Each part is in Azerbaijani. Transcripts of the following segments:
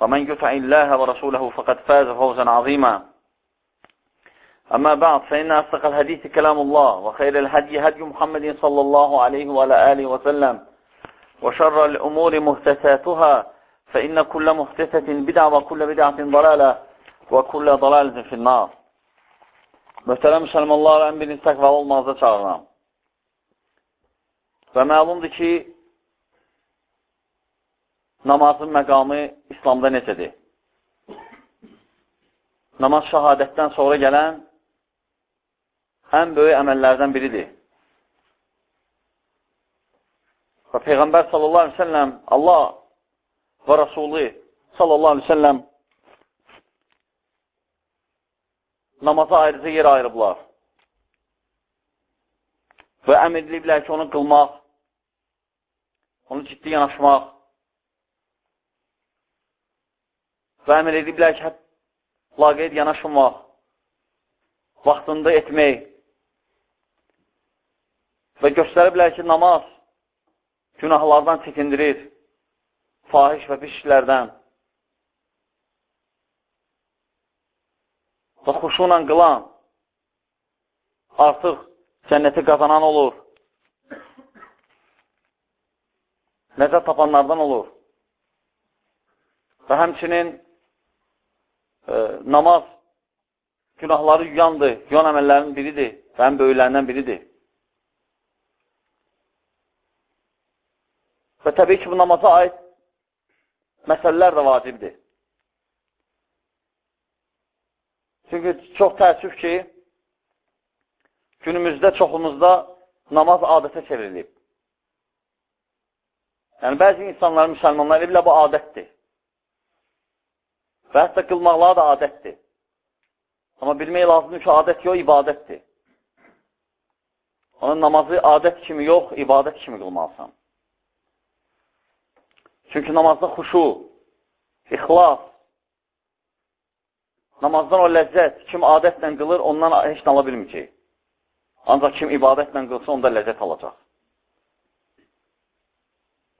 ومن يطع الله ورسوله فقد فاز فوزا عظيما أما بعد فإن أصدق الحديث كلام الله وخير الهدي هدي محمد صلى الله عليه وعلى آله وسلم وشر الأمور محدثاتها فإن كل محدثة بدعة وكل بدعة ضلالة وكل ضلالة في النار Möhtərəm müsəlmanlar, ən birinci təqvalı olmazda çağıram. Və məlumdur ki, namazın məqamı İslamda necədir? Namaz şəhadətdən sonra gələn ən böyük əməllərdən biridir. Və Peyğəmbər sallallahu aleyhi ve selləm, Allah və Rasulü sallallahu aleyhi ve selləm namaza ayrıca yer ayırıblar. Və əmr ediliblər ki, onu qılmaq, onu ciddi yanaşmaq və əmr ediblər ki, laqeyd yanaşmaq, vaxtında etmək və göstəriblər ki, namaz günahlardan çəkindirir, fahiş və pis işlərdən və xuşuna qılan artıq cənnəti qazanan olur. Nəzət tapanlardan olur. Və həmçinin namaz günahları yuyandır, yuyan əməllərin biridir və ən böyüklərindən biridir. Və təbii ki, bu namaza aid məsələlər də vacibdir. Çünki çox təəssüf ki, günümüzdə çoxumuzda namaz adətə çevrilib. Yəni, bəzi insanlar, müsəlmanlar evilə bu adətdir. Və hətta qılmaqları da adətdir. Amma bilmək lazımdır ki, adət yox, ibadətdir. Onun namazı adət kimi yox, ibadət kimi qılmalısan. Çünki namazda xuşu, ixlas, namazdan o ləzzət, kim adətlə qılır, ondan heç nə ala bilməyəcək. Ancaq kim ibadətlə qılsa, onda ləzzət alacaq.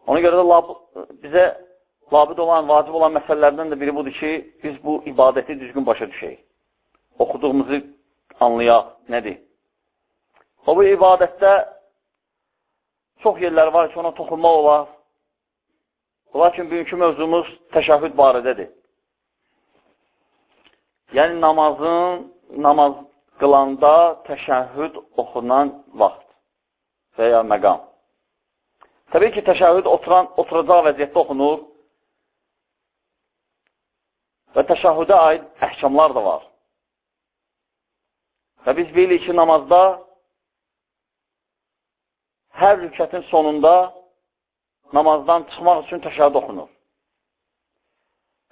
Ona görə də bizə labid olan, vacib olan məsələlərdən də biri budur ki, biz bu ibadəti düzgün başa düşək. Oxuduğumuzu anlayaq, nədir? O, bu ibadətdə çox yerlər var ki, ona toxunmaq olar. Lakin bugünkü mövzumuz təşəhüd barədədir. Yəni, namazın, namaz qılanda təşəhüd oxunan vaxt və ya məqam. Təbii ki, təşəhüd oturan, oturacaq vəziyyətdə oxunur və təşəhüdə aid əhkamlar da var. Və biz bilirik ki, namazda hər rükətin sonunda namazdan çıxmaq üçün təşəhüd oxunur.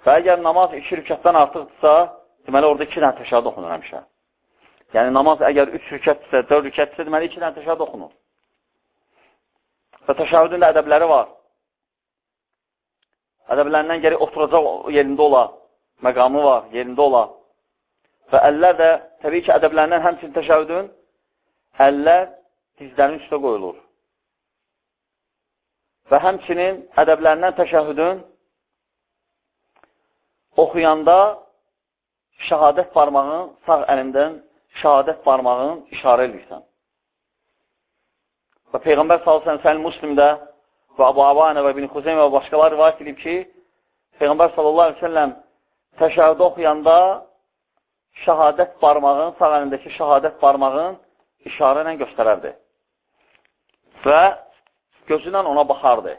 Və əgər namaz iki rükətdən artıqdırsa, deməli, orada iki dənə təşəhüd oxunur həmişə. Yəni, namaz əgər üç rükətdirsə, dörd rükətdirsə, deməli, iki dənə təşəhüd oxunur. Və təşəhüdün də ədəbləri var. Ədəblərindən geri oturacaq yerində ola, məqamı var, yerində ola. Və əllər də, təbii ki, ədəblərindən həmçin təşəhüdün, əllər dizlərin üstə qoyulur. Və həmçinin ədəblərindən təşəhüdün oxuyanda şəhadət parmağın sağ əlindən şəhadət parmağın işarə edirsən. Və Peyğəmbər sallallahu əleyhi Müslimdə və Abu Avanə və İbn Xuzeymə və başqaları rivayet edib ki, Peyğəmbər sallallahu əleyhi və səlləm təşəhhüd oxuyanda şəhadət barmağın, sağ əlindəki şəhadət barmağın işarə ilə göstərərdi. Və gözü ilə ona baxardı.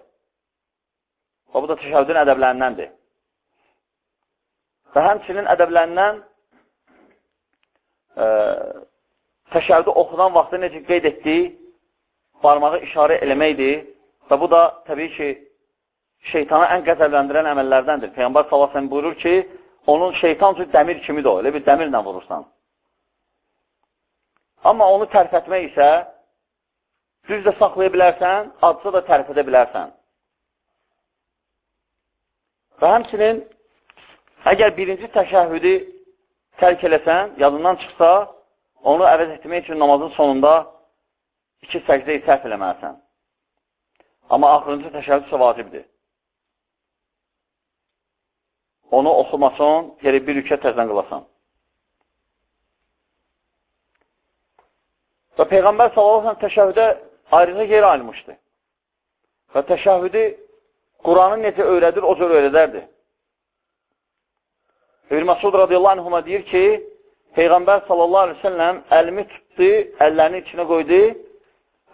Və bu da təşəhüdün ədəblərindəndir. Və həmçinin ədəblərindən e, təşəhüdü oxunan vaxtı necə qeyd etdiyi barmağı işarə eləməkdir. Və bu da təbii ki, şeytana ən qəzəbləndirən əməllərdəndir. Peyğəmbər salasın buyurur ki, onun şeytan üçün dəmir kimidir o, elə bir dəmirlə vurursan. Amma onu tərk etmək isə düz də saxlaya bilərsən, adsa da tərk edə bilərsən. Və həmçinin, əgər birinci təşəhüdü tərk eləsən, yadından çıxsa, onu əvəz etmək üçün namazın sonunda iki səcdə-i səhv eləməlisən. Amma axırıncı təşəhüd isə vacibdir. Onu oxumasan, yeri bir rükət təzən qılasan. Və Peyğəmbər s.ə.v təşəhüdə ayrıca yer ayırmışdı. Və təşəhüdü Quranı necə öyrədir, o cür öyrədərdi. İbn Məsud radiyallahu anhuma deyir ki, Peyğəmbər sallallahu aleyhi ve selləm əlimi tutdu, əllərini içinə qoydu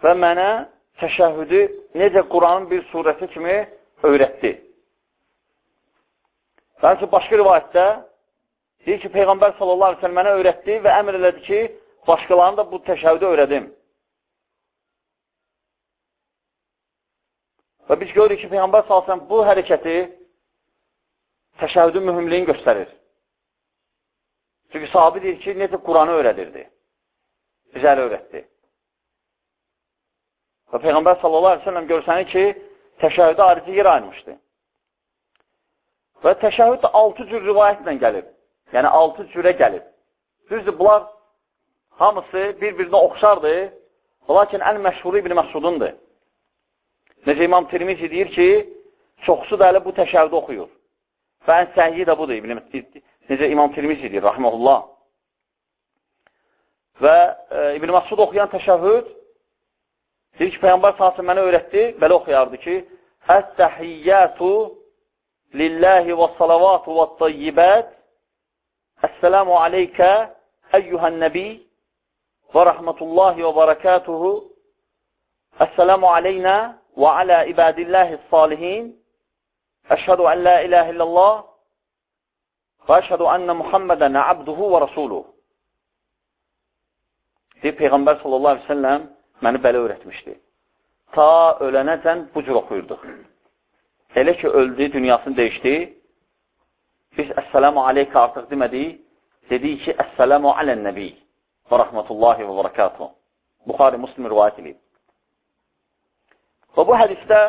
və mənə təşəhüdü necə Quranın bir surəti kimi öyrətdi. Bəlkə başqa rivayətdə deyir ki, Peyğəmbər sallallahu aleyhi ve mənə öyrətdi və əmr elədi ki, başqalarını da bu təşəhüdü öyrədim. Və biz görürük ki, Peyğəmbər sallallahu aleyhi bu hərəkəti təşəhüdün mühümliyini göstərir. Çünki sahabi deyir ki, necə Quranı öyrədirdi. Bizə öyrətdi. Və Peyğəmbər sallallahu aleyhi ve sellem görsənir ki, təşəhüdə ayrıcı yer ayırmışdı. Və təşəhüd 6 cür rivayətlə gəlib. Yəni 6 cürə gəlib. Düzdür, bunlar hamısı bir-birinə oxşardır. Lakin ən məşhuru İbn Məsudundur. Necə İmam Tirmizi deyir ki, çoxsu da hələ bu təşəhüdü oxuyur. Və ən səhiyyi də budur. İbn Necə İmam Tirmizi deyir, rahməhullah. Və e, İbn Məsud oxuyan təşəhüd deyir ki, Peyyambar sahası mənə öyrətdi, belə oxuyardı ki, Ət-təhiyyətu lillahi və salavatu və tayyibət Əssəlamu aleykə əyyuhən nəbi və rəhmətullahi və bərəkatuhu Əssəlamu aleynə və alə ibadillahi salihin Əşhədu ən la iləhə illallah və əşhədu ənə Muhammədən abduhu və rasuluhu deyib Peyğəmbər sallallahu aleyhi ve selləm məni belə öyrətmişdi. Ta ölənəcən bu cür oxuyurduq. Elə ki, öldü, dünyasını dəyişdi. Biz Əssəlamu aleykə artıq demədik. Dedik ki, Əssəlamu alən nəbi və rəhmətullahi və bərəkatuhu. Buxari Muslim rivayət edib. Və bu hədisdə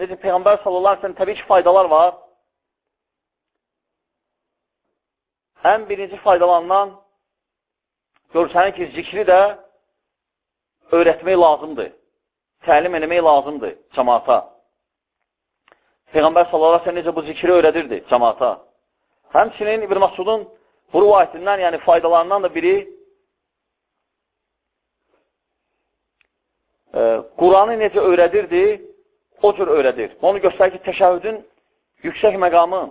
necə Peyğəmbər sallallahu aleyhi təbii ki, faydalar var. Ən birinci faydalarından görsənir ki, zikri də öyrətmək lazımdır. Təlim eləmək lazımdır cəmaata. Peyğəmbər sallallahu əleyhi necə bu zikri öyrədirdi cəmaata. Həmçinin İbn Məsudun bu rivayətindən, yəni faydalarından da biri e, Quranı necə öyrədirdi, o cür öyrədir. Onu göstərir ki, təşəhüdün yüksək məqamı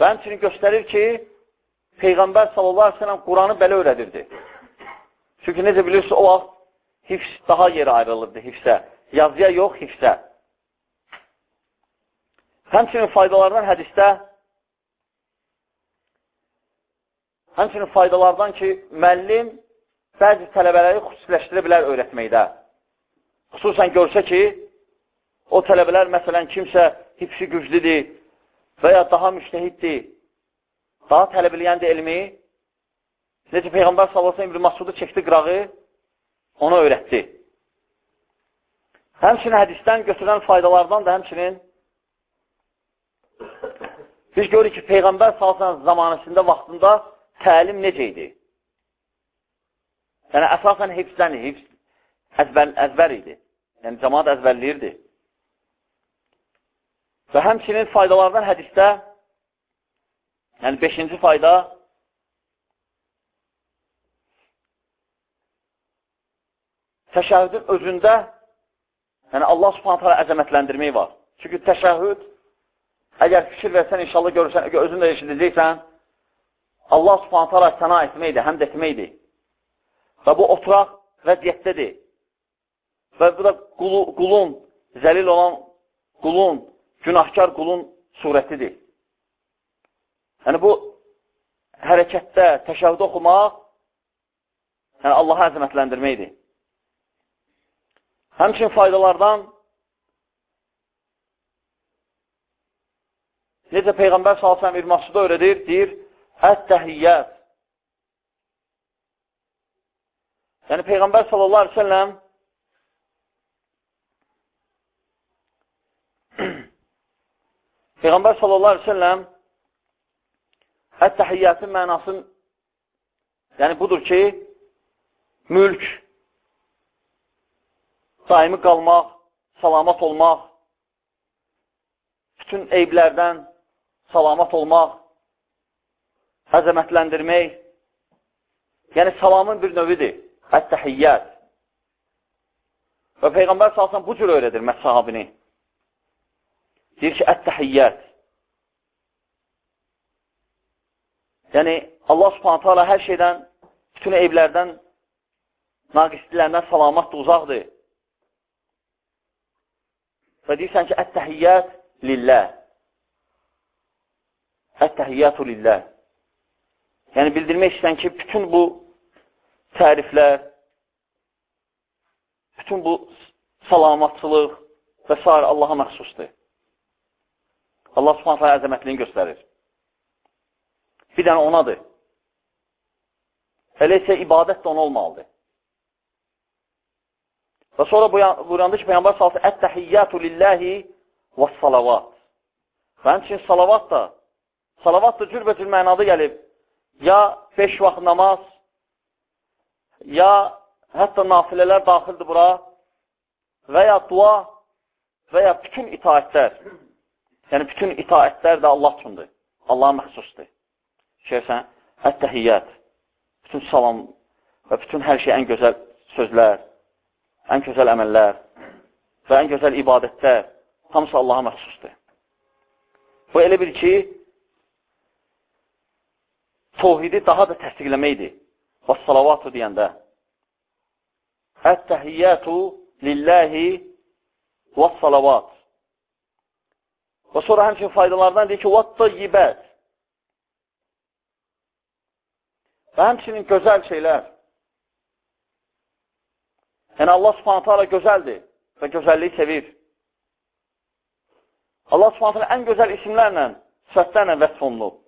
və həmçinin göstərir ki, Peyğəmbər sallallahu əleyhi və səlləm Quranı belə öyrədirdi. Çünki necə bilirsiniz, o vaxt hifz daha yerə ayrılırdı hifzə. Yazıya yox, hifzə. Həmçinin faydalardan hədistə həmçinin faydalardan ki, müəllim bəzi tələbələri xüsusiləşdirə bilər öyrətməkdə. Xüsusən görsə ki, o tələbələr, məsələn, kimsə hipsi güclüdür və ya daha müştəhiddir, daha tələbələyəndir elmi, necə Peyğəmbər sallasın İbn Masudu çəkdi qırağı, onu öyrətdi. Həmçinin hədisdən götürən faydalardan da həmçinin Biz görürük ki, Peyğəmbər salsan zamanəsində, vaxtında təlim necə idi? Yəni, əsasən hifzdən, hifz, əzbər, əzbər idi. Yəni, cəmaat əzbərləyirdi. Və həmçinin faydalardan hədistə, yəni, beşinci fayda, təşəhüdün özündə, yəni, Allah subhanətə əzəmətləndirmək var. Çünki təşəhüd Əgər fikir versən, inşallah görürsən, özün də eşidəcəksən, Allah subhanət hala səna etməkdir, həmd etməkdir. Və bu oturaq vəziyyətdədir. Və bu da qulu, qulun, zəlil olan qulun, günahkar qulun surətidir. Yəni, bu hərəkətdə, təşəhvüdə oxumaq, yəni Allahı əzəmətləndirməkdir. Həmçin faydalardan necə Peyğəmbər s.ə.v. İrmasıda öyrədir, deyir, ət-təhiyyət. Yəni, Peyğəmbər sallallahu aleyhi ve selləm Peyğəmbər sallallahu aleyhi ve selləm ət-təhiyyətin mənasın yəni budur ki, mülk, daimi qalmaq, salamat olmaq, bütün eyblərdən salamat olmaq, əzəmətləndirmək, yəni salamın bir növüdür, ət-təhiyyət. Və Peyğəmbər salsan bu cür öyrədir məhz sahabini. Deyir ki, ət-təhiyyət. Yəni, Allah subhanətə alə hər şeydən, bütün evlərdən, naqislilərdən salamatdır, uzaqdır. Və deyirsən ki, ət-təhiyyət lilləh. Ət-təhiyyətu lilləh. Yəni, bildirmək istəyən ki, bütün bu təriflər, bütün bu salamatçılıq və s. Allaha məxsusdur. Allah subhanətə əzəmətliyini göstərir. Bir dənə onadır. Elə isə ibadət də ona olmalıdır. Və sonra buyurandı ki, Peyyambar salsı, Ət-təhiyyətü lilləhi və salavat. Və həmçin salavat da, salavat da cürbəcür mənada gəlib ya beş vaxt namaz, ya hətta nafilələr daxildir bura və ya dua və ya bütün itaətlər. Yəni, bütün itaətlər də Allah üçündür. Allaha məxsusdur. Şeysən, ət-təhiyyət, bütün salam və bütün hər şey ən gözəl sözlər, ən gözəl əməllər və ən gözəl ibadətlər hamısı Allaha məxsusdur. Bu elə bir ki, tohidi daha da təsdiqləməkdir. Və salavatu deyəndə. Ət-təhiyyətu lilləhi və salavat. Və sonra həmçin faydalardan deyir ki, və tayyibət. Və həmçinin gözəl şeylər. Yəni, Allah subhanətə alə gözəldir və gözəlliyi sevir. Allah subhanətə ən gözəl isimlərlə, sifətlərlə vəsf olunub.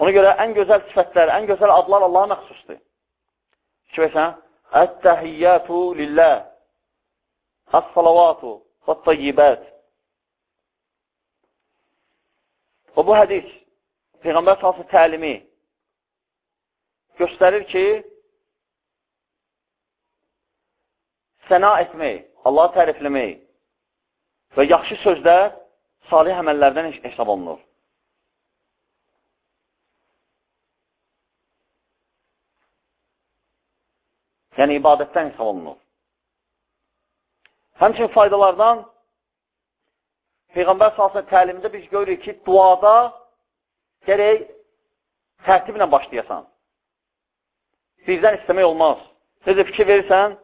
Ona görə ən gözəl sifətlər, ən gözəl adlar Allaha məxsusdur. Fikirləsən, Ət-təhiyyətu lilləh, Əs-salavatu və tayyibət. Və bu hədis, Peyğəmbər salsı təlimi göstərir ki, səna etmək, Allahı tərifləmək və yaxşı sözlər salih əməllərdən hesab olunur. Yəni, ibadətdən hesab olunur. Həmçin faydalardan Peyğəmbər salsın təlimində biz görürük ki, duada gərək tərtiblə başlayasan. Bizdən istəmək olmaz. Necə fikir verirsən,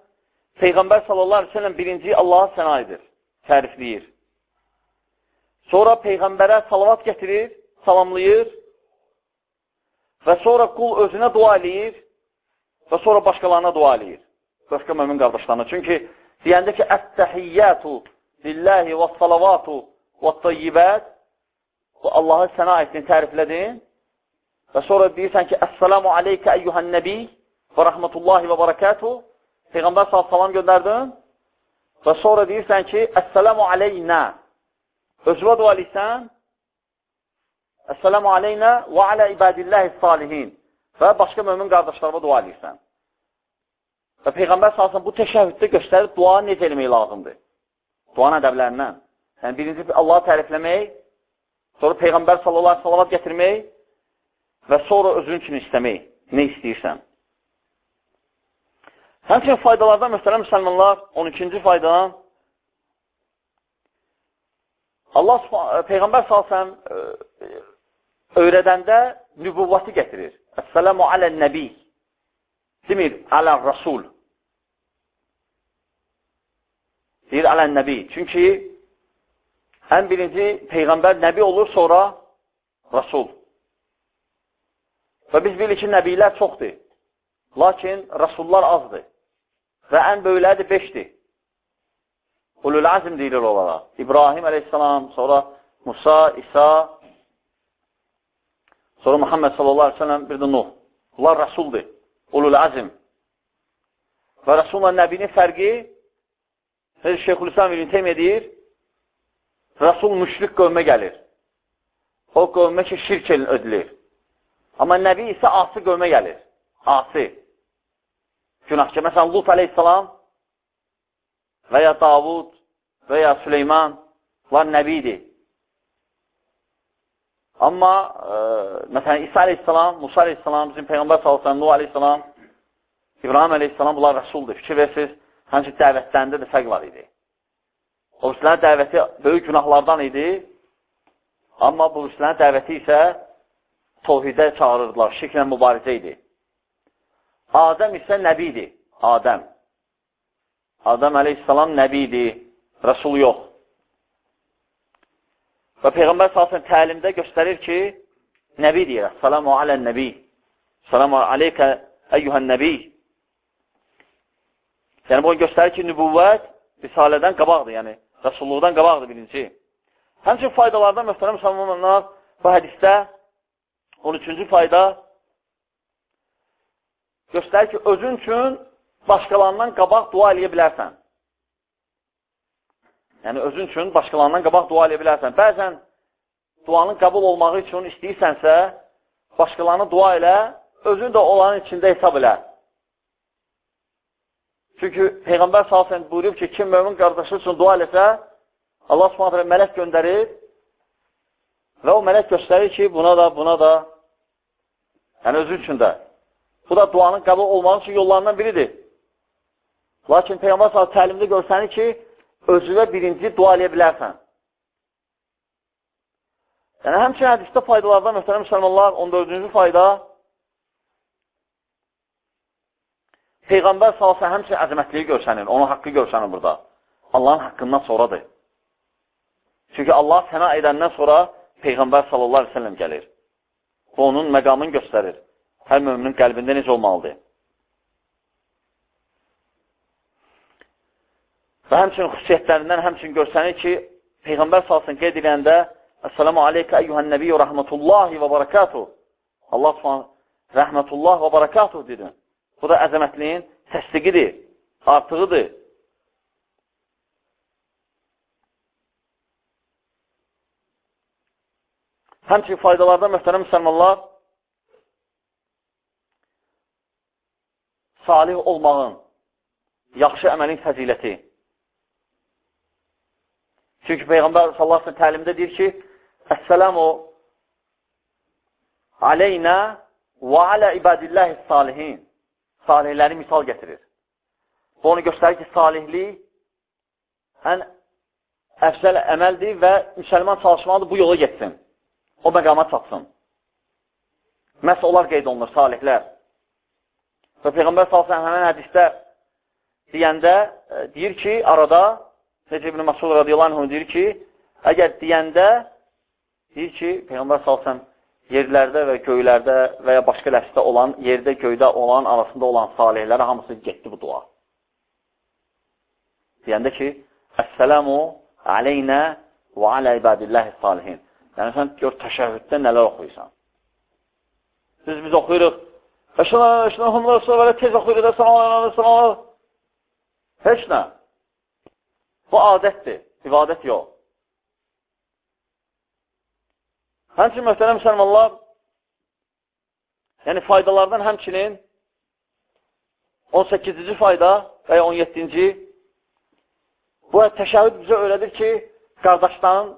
Peyğəmbər sallallahu aleyhi ve sellem birinci Allaha səna edir, tərifləyir. Sonra Peyğəmbərə salavat gətirir, salamlayır və sonra qul özünə dua eləyir və sonra başqalarına dua eləyir. Başqa mümin qardaşlarına. Çünki deyəndə ki, Ət-təhiyyətu lilləhi və salavatu və tayyibət bu Allahı sənə etdin, təriflədin və sonra deyirsən ki, Əssalamu aleykə əyyuhən nəbi və rəhmətullahi və barakatuhu Peyğəmbər sağ salam göndərdin və sonra deyirsən ki, Əssalamu aleynə özvə dua eləysən Əssalamu aleynə və alə ibadilləhi salihin və başqa mömin qardaşlarıma dua edirsən. Və Peyğəmbər salsın bu təşəhhüddə göstərir dua necə eləmək lazımdır. Duanın ədəblərindən. Yəni, birinci Allahı tərifləmək, sonra Peyğəmbər sallallahu salavat gətirmək və sonra özün üçün istəmək. Nə istəyirsən? Həmçin faydalardan müstələm müsəlmanlar, 12-ci faydadan Allah Peyğəmbər salsın öyrədəndə nübuvvati gətirir. Əssəlamu alən nəbi. Demir, alən rasul. Deyir, alən nəbi. Çünki ən birinci Peyğəmbər nəbi olur, sonra rasul. Və biz bilirik ki, nəbilər çoxdur. Lakin rasullar azdır. Və ən böyükləri beşdir. Ulul azm deyilir onlara. İbrahim əleyhissalam, sonra Musa, İsa, sonra Muhammed sallallahu aleyhi ve sellem, bir də Nuh. Bunlar rəsuldur. Ulul azm. Və rəsulla nəbinin fərqi Şeyxülislam İbn Teym edir, Rəsul müşrik qövmə gəlir. O qövmə ki, şirk ödülür. Amma Nəbi isə asi qövmə gəlir. Asi. Günahkə. Məsələn, Lut aleyhissalam və ya Davud və ya Süleyman var Nəbidir. Amma e, məsələn, İsa aleyhissalam, Musa aleyhissalam, bizim Peyğəmbər sallallahu Nuh aleyhissalam, İbrahim aleyhissalam bunlar rəsuldur. Fikir versiniz, həmçin dəvətlərində də fərq var idi. O birisilərin dəvəti böyük günahlardan idi, amma bu birisilərin dəvəti isə tovhidə çağırırdılar, şirklə mübarizə idi. Adəm isə nəbidir, Adəm. Adəm əleyhissalam nəbidir, rəsul yox. Və Peyğəmbər salsın təlimdə göstərir ki, nəbi deyir, salamu alən nəbi, salamu aleykə əyyuhən nəbi. Yəni, bunu göstərir ki, nübüvvət risalədən qabaqdır, yəni rəsulluqdan qabaqdır birinci. Həmçin faydalardan mühtərəm müsəlmanlar bu hədistə 13-cü fayda göstərir ki, özün üçün başqalarından qabaq dua eləyə bilərsən. Yəni, özün üçün başqalarından qabaq dua eləyə bilərsən. Bəzən duanın qəbul olmağı üçün istəyirsənsə, başqalarına dua elə, özün də olanın içində hesab elə. Çünki Peyğəmbər salsın buyurub ki, kim mömin qardaşı üçün dua eləsə, Allah subhanətlə mələk göndərir və o mələk göstərir ki, buna da, buna da, yəni özü üçün də. Bu da duanın qəbul olmaq üçün yollarından biridir. Lakin Peyğəmbər s.ə.v təlimdə görsənir ki, özünə birinci dua eləyə bilərsən. Yəni, həmçin hədisdə faydalardan, məsələn, müsəlmanlar, 14-cü fayda, Peyğəmbər s.ə.v həmçin əzəmətliyi görsənir, onun haqqı görsənir burada. Allahın haqqından sonradır. Çünki Allah sənə edəndən sonra Peyğəmbər s.ə.v gəlir. Bu, onun məqamını göstərir hər müminin qəlbində necə olmalıdır? Və həmçinin xüsusiyyətlərindən həmçinin görsənir ki, Peyğəmbər salsın qeyd edəndə Əssəlamu aleykə əyyuhən nəbiyyü rəhmətullahi və barakatuh. Allah subhanə rəhmətullah və barakatuh dedi. Bu da əzəmətliyin təsdiqidir, artığıdır. Həmçinin faydalardan mühtərəm müsəlmanlar salih olmağın, yaxşı əməlin fəziləti. Çünki Peyğəmbər sallallahu aleyhi təlimdə deyir ki, Əssəlamu aleynə və alə ibadilləhi salihin. Salihləri misal gətirir. Bu onu göstərir ki, salihlik ən əfsəl əməldir və müsəlman çalışmalıdır bu yola getsin. O məqama çatsın. Məhz onlar qeyd olunur, salihlər. Və Peyğəmbər s.ə.v həmən hədisdə deyəndə, e, deyir ki, arada, necə İbn-i Masud radiyallahu anh deyir ki, əgər deyəndə, deyir ki, Peyğəmbər s.ə.v yerlərdə və göylərdə və ya başqa ləfsdə olan, yerdə, göydə olan, arasında olan salihlərə hamısı getdi bu dua. Deyəndə ki, Əssəlamu aleynə və alə ibadilləhi salihin. Yəni, sən gör təşəhhüddə nələr oxuyursan. Biz, biz oxuyuruq, Əşələ, əşələ, hümlə, sonra tez oxuyur, salam, salam. Heç nə. Bu adətdir, ibadət yox. Həmçin, möhtərəm müsəlmanlar, yəni faydalardan həmçinin 18-ci fayda və ya 17-ci bu təşəhüd bizə öyrədir ki, qardaşların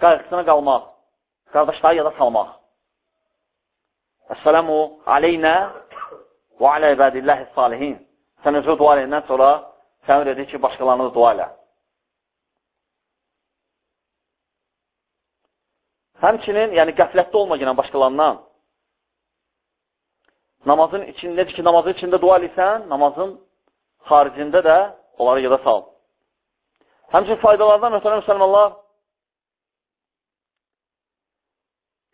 qayğısına qalmaq, qardaşları yada salmaq. Əssəlamu aleynə və alə ibadilləhi salihin. Sən özü dua eləyəndən sonra sən öyrədir ki, başqalarını dua elə. Həmçinin, yəni qəflətdə olma yenə başqalarından. Namazın içində, necə ki, namazın içində dua edirsən, namazın xaricində də onları yada sal. Həmçinin faydalardan, məsələn, müsəlmanlar,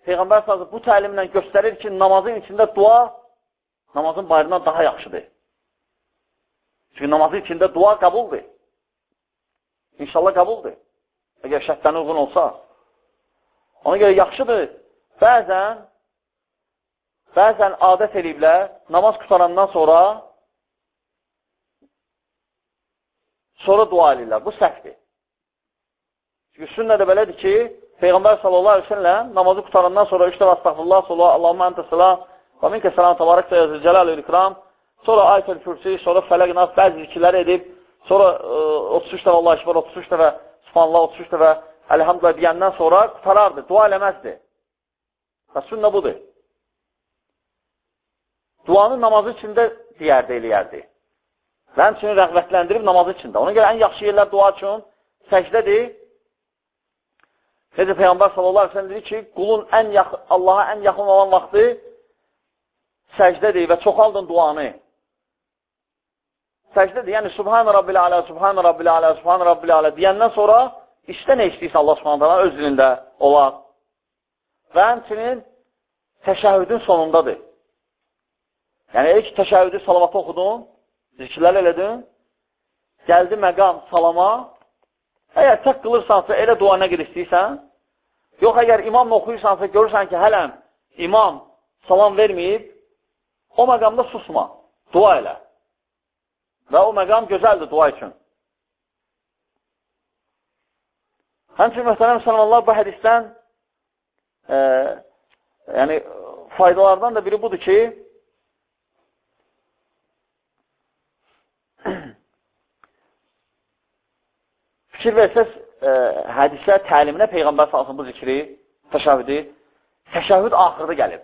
Peyğəmbər sazı bu təlimlə göstərir ki, namazın içində dua namazın bayırından daha yaxşıdır. Çünki namazın içində dua qəbuldur. İnşallah qəbuldur. Əgər şərtdən uyğun olsa. Ona görə yaxşıdır. Bəzən bəzən adət eləyiblər, namaz qutarandan sonra sonra dua edirlər. Bu səhvdir. Çünki sünnədə belədir ki, Peyğəmbər sallallahu aleyhi ve sellem namazı qutarandan sonra üç dəfə astagfirullah, sallallahu, Allahumma ente salam, və minkə salam, tabarak da yazır, cəlal ikram, sonra ayət-ül kürsi, sonra fələq nas, bəzi zikirləri edib, sonra ə, e, 33 dəfə Allah işbar, 33 dəfə subhanallah, 33 dəfə əlhamdülillah deyəndən sonra qutarardı, dua eləməzdi. Və sünnə budur. Duanı namazı içində deyərdi, eləyərdi. Və həmçinin rəğbətləndirib namazı içində. Ona görə ən yaxşı yerlər dua üçün səcdədir, Necə Peyğəmbər sallallahu aleyhi ve sellem dedi ki, qulun ən yaxın, Allaha ən yaxın olan vaxtı səcdədir və çoxaldın duanı. Səcdədir, yəni Subhanə Rabbil Alə, Subhanə Rabbil Alə, Subhanə Rabbil Alə deyəndən sonra istə nə istəyirsə Allah Subhanə öz dilində olar. Və həmçinin təşəhüdün sonundadır. Yəni, ilk təşəhüdü salavatı oxudun, zikirlər elədin, gəldi məqam salama, Əgər tək qılırsansa, elə dua nə qədər istəyirsən, yox, əgər imamla oxuyursansa, görürsən ki, hələm imam salam verməyib, o məqamda susma, dua elə. Və o məqam gözəldir dua üçün. Həmçin, məsələn, müsəlmanlar bu hədisdən e, yəni, faydalardan da biri budur ki, fikir versəz e, hədislər təliminə Peyğəmbər salsın bu zikri, təşəhüdü, təşəhüd axırda gəlib.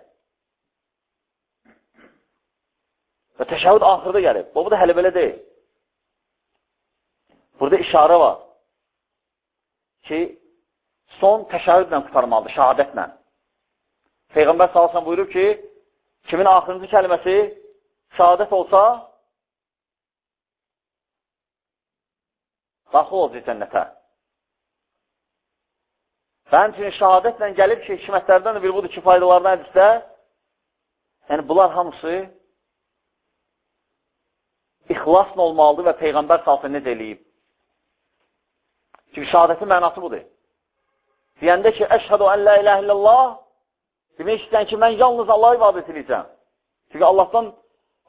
Və təşəhüd axırda gəlib. Bu, bu da hələ belə deyil. Burada işarə var ki, son təşəhüdlə qutarmalıdır, şəhadətlə. Peyğəmbər salsın buyurub ki, kimin axırıncı kəlməsi şəhadət olsa, daxil olacaq cənnətə. Və həmçinin şəhadətlə gəlib ki, hikmətlərdən də bir budur ki, faydalardan hədisdə, yəni bunlar hamısı ixlasla olmalıdır və Peyğəmbər salsın necə eləyib. Çünki şəhadətin mənası budur. Deyəndə ki, əşhədu ən la iləhə illallah, demək istəyən ki, mən yalnız Allah ibadət edəcəm. Çünki Allahdan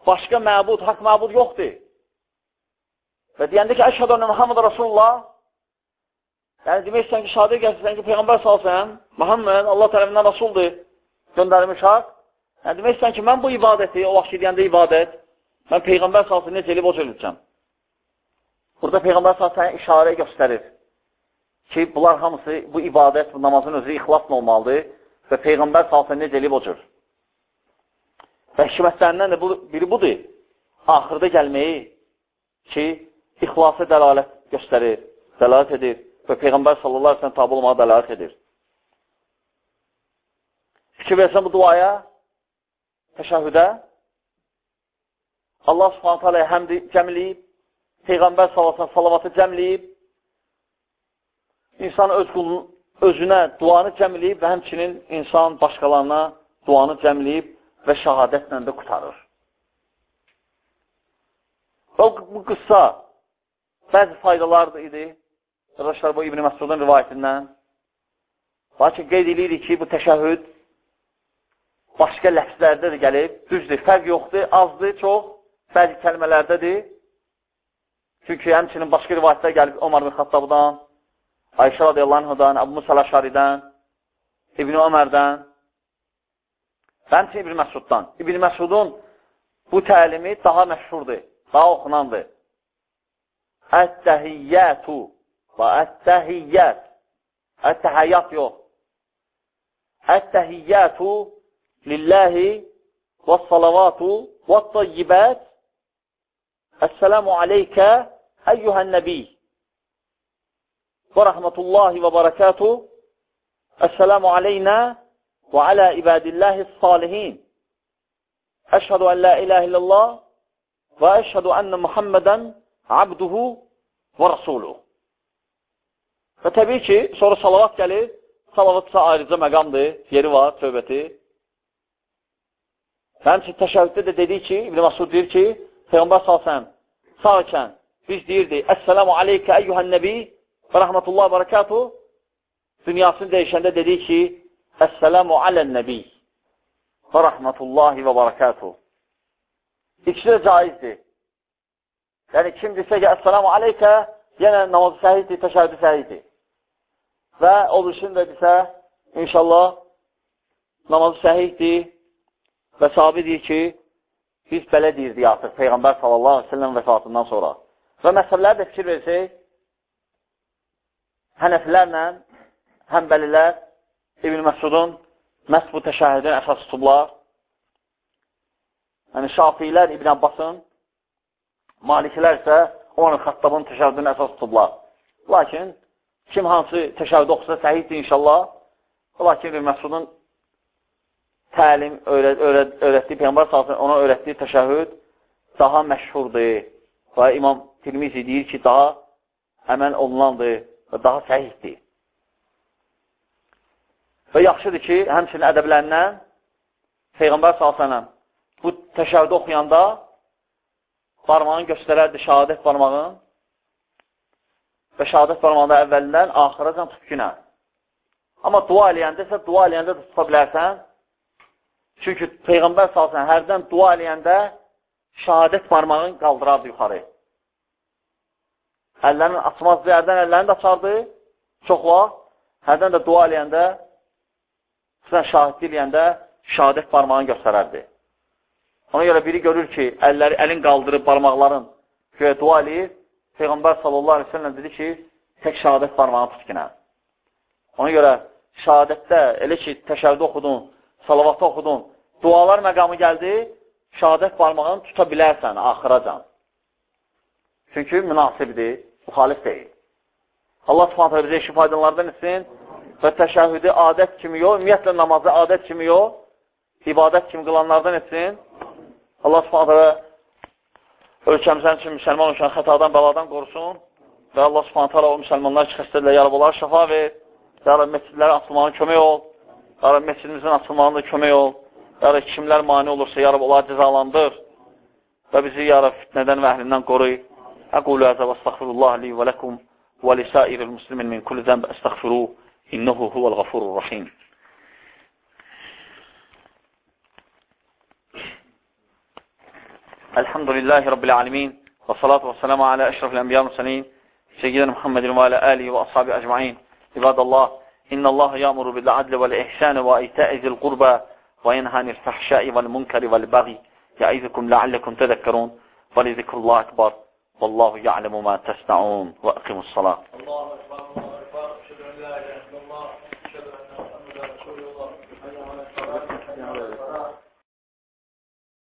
başqa məbud, haqq məbud yoxdur. Və deyəndə ki, əşhədə önə Muhammed Rasulullah, yəni demək istəyən ki, şahadə gəlsən ki, Peyğəmbər salsən, Muhammed Allah tərəfindən Rasuldur, göndərilmiş haqq. Yəni demək istəyən ki, mən bu ibadəti, o vaxt deyəndə ibadət, mən Peyğəmbər salsın necə elib o cür edəcəm. Burada Peyğəmbər salsın işarə göstərir ki, bunlar hamısı, bu ibadət, bu namazın özü ixlasla olmalıdır və Peyğəmbər salsın necə elib o cür. Və hikmətlərindən də bu, biri budur, axırda gəlməyi ki, ixlası dəlalət göstərir, dəlalət edir və Peyğəmbər sallallahu aleyhi tabi olmağa dəlalət edir. Fikir versən bu duaya, təşəhüdə, Allah subhanətə aləyə həmdi cəmləyib, Peyğəmbər sallallahu salavatı cəmləyib, insan öz qulun, özünə duanı cəmləyib və həmçinin insan başqalarına duanı cəmləyib və şəhadətlə də qutarır. O, bu qıssa bəzi faydalar idi. Qardaşlar, bu İbn-i Məsudun rivayətindən. Lakin qeyd edirik ki, bu təşəhüd başqa ləfslərdə də gəlib. Düzdür, fərq yoxdur, azdır, çox. Bəzi kəlmələrdədir. Çünki həmçinin başqa rivayətlər gəlib Omar bin Xattabdan, Ayşə radiyallahu anhudan, Əbu Musa Ləşaridən, İbn-i Ömərdən və həmçinin İbn-i Məsuddan. İbn-i Məsudun bu təlimi daha məşhurdur, daha oxunandır. Ət-təhiyyətu və ət-təhiyyət. Ət-təhiyyət yox. Ət-təhiyyətu lilləhi və salavatu və tayyibət. Əssəlamu aleykə əyyuhən nəbi və rəhmətullahi və barakatuh Əssəlamu aleynə və alə ibadillahi salihin. Əşhədu ən la iləhə illallah və əşhədu ənə Muhammədən abduhu və rasuluhu. Və təbii ki, sonra salavat gəlir. Salavat isə ayrıca məqamdır, yeri var, tövbəti. Həmçin təşəvvüddə də dedik ki, İbn-i Masud deyir ki, Peyğəmbər salsən, sağ ikən biz deyirdik, Əssəlamu aleykə əyyuhən nəbi və rəhmətullah və bərəkatuhu. Dünyasını dəyişəndə dedik ki, Əssəlamu alən nəbi və rəhmətullahi və bərəkatuhu. İkisi də caizdir. Yəni, kim desə ki, Əssəlamu aleykə, yenə namazı səhiddir, təşəhüdü səhiddir. Və o üçün də desə, inşallah, namazı səhiddir və sahabi deyir ki, biz belə deyirdik artıq Peyğəmbər sallallahu aleyhi ve sellem vəfatından sonra. Və məsələlər də fikir versək, hənəfilərlə həmbəlilər İbn Məsudun məhz bu təşəhhüdün əsas tutublar. Yəni, Şafilər İbn Abbasın, Malikilər isə onun xattabın təşəhhüdünü əsas tutublar. Lakin, kim hansı təşəhhüdü oxusa səhiddir inşallah. Lakin İbn Məsudun təlim öyrət, öyrət, öyrətdiyi, Peyğəmbər salsın, ona öyrətdiyi təşəhüd daha məşhurdur. Və İmam Tirmizi deyir ki, daha əməl olunandır və daha səhihdir. Və yaxşıdır ki, həmçinin ədəblərindən Peyğəmbər salsın, bu təşəhüdü oxuyanda parmağını göstərərdi, şəhadət parmağın və şəhadət parmağında əvvəlindən axıracan tutqünə. Amma dua eləyəndə isə dua eləyəndə də tuta bilərsən, Çünki Peyğəmbər salsın, hərdən dua eləyəndə şəhadət barmağını qaldırardı yuxarı. Əllərini açmazdı, hərdən əllərini də açardı, çox vaxt. Hərdən də dua eləyəndə, xüsusən şahidli eləyəndə şəhadət barmağını göstərərdi. Ona görə biri görür ki, əlləri, əlin qaldırıb barmaqların göyə dua eləyir. Peyğəmbər sallallahu aleyhi ve sellem dedi ki, tək şəhadət barmağını tutkinə. Ona görə şəhadətdə elə ki, təşəhüdə oxudun, salavatı oxudun, dualar məqamı gəldi, şəhadət barmağını tuta bilərsən axıracan. Çünki münasibdir, müxalif deyil. Allah subhanətə bizə işi faydalardan etsin və təşəhüdü adət kimi yox, ümumiyyətlə namazı adət kimi yox, ibadət kimi qılanlardan etsin. Allah subhanətə ölkəmizən üçün müsəlman oluşan xətadan, bəladan qorusun və Allah subhanətə o müsəlmanlar ki, xəstədirlər, yarab olar, şəfa ver, yarab məscidlərə atılmağına kömək ol. Ya Rabbi, məscidimizin açılmağında kömək ol. Ya Rabbi, kimlər mani olursa, ya Rabbi, onları cəzalandır. Və bizi, ya Rabbi, fitnədən və əhlindən qoruy. Və əstəxfirullah li və ləkum və lisairil muslimin min kulli zənb əstəxfiru innehu huvəl qafurur rahim. الحمد لله رب العالمين والصلاة والسلام على أشرف الأنبياء والمرسلين سيدنا محمد وعلى آله وأصحابه أجمعين. عباد الله إن الله يأمر بالعدل والإحسان وإيتاء ذي القربى وينهى عن الفحشاء والمنكر والبغي يعظكم لعلكم تذكرون. ولذكر الله أكبر. والله يعلم ما تصنعون وأقم الصلاة. الله أكبر.